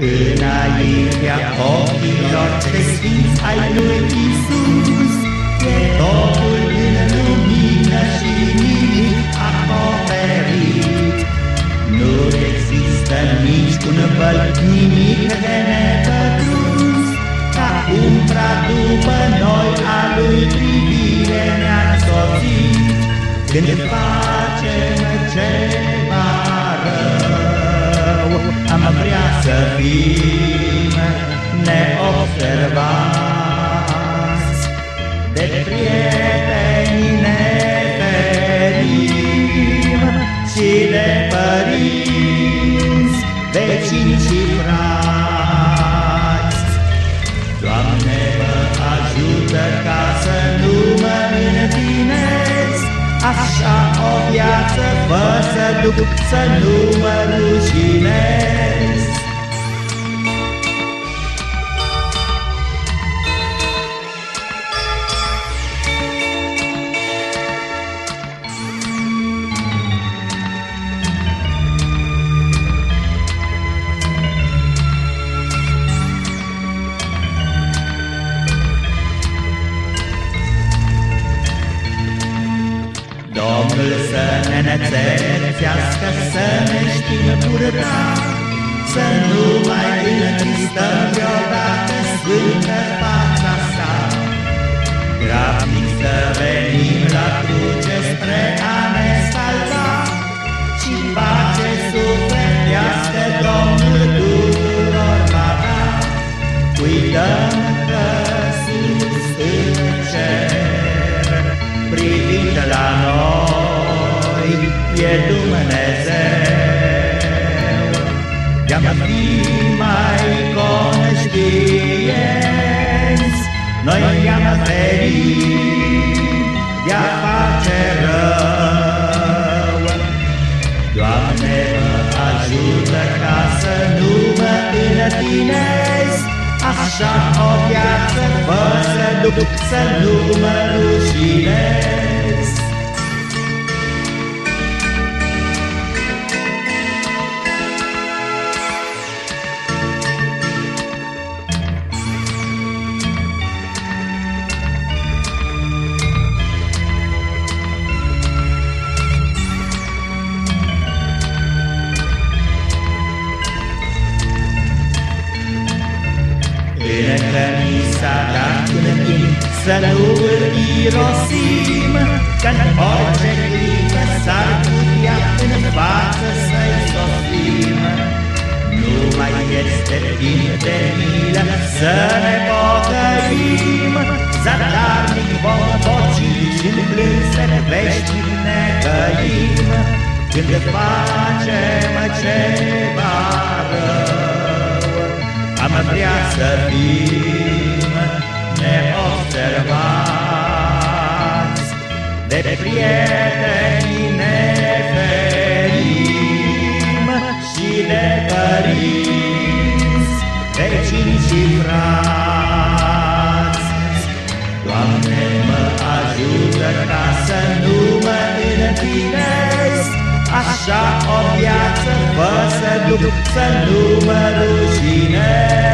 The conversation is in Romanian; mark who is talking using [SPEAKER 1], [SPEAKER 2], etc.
[SPEAKER 1] Înaintea ochilor ce sfinți ai lui Isus, E totul în lumină și nimic acoperit. Nu există nici un băl, nimic de nepătruns, Ca umbra după noi a lui privire ne-a însoțit, Când facem ceva să fim neobservați De prieteni ne ferim Și de părinți, vecini și frați. Doamne, mă ajută ca să nu mă întinez Așa o viață fă să duc, să nu mă rușinez Domnul să ne înțelețească, să ne știm purta, Să nu mai întristăm vreodată sfântă fața sa. Grabnic să venim la cruce spre mai conștienți, noi i-am ferit de-a face rău. Doamne, mă ajută ca să nu mă întinez, Așa o viață fă să duc, să nu mă rușinez. Încă mi s-a dat un timp să nu îl irosim, Că-n orice clipă s-ar putea în față să-i sosim. Nu mai este timp de milă să ne pocăim, Zadarnic vom poci și-n plânsele veșnic ne căim, Când facem ceva rău. Am vrea să fim neobservați, De prieteni ne ferim Și de părinți, vecini și frați. Doamne, mă ajută ca să nu mă întinez, Așa o viață vă să duc Să nu mă rușinez.